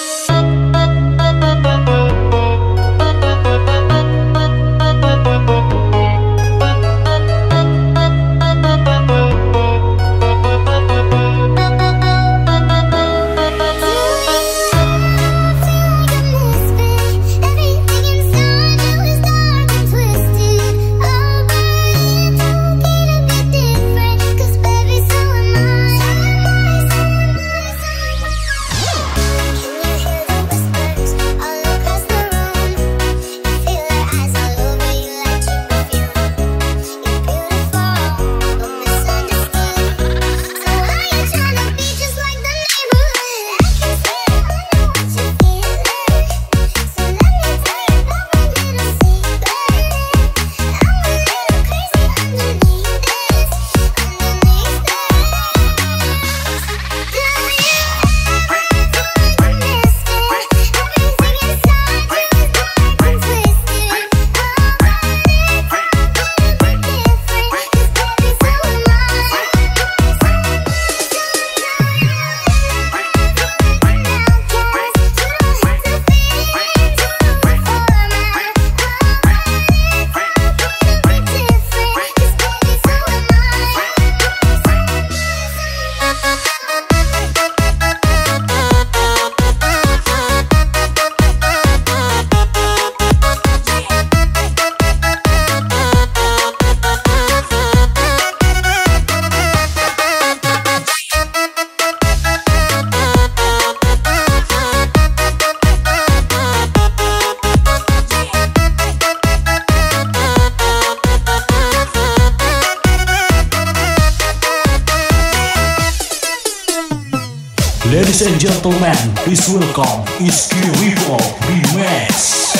you Ladies and gentlemen, please welcome Iski Rivo Remix.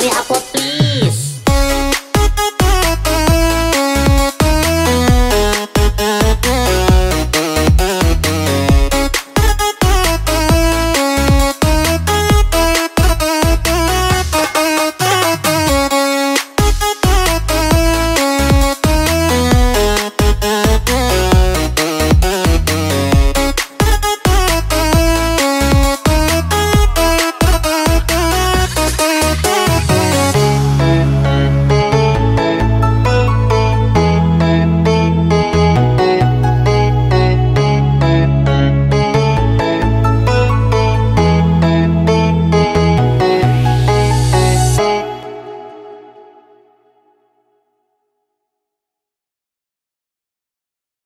me up, please.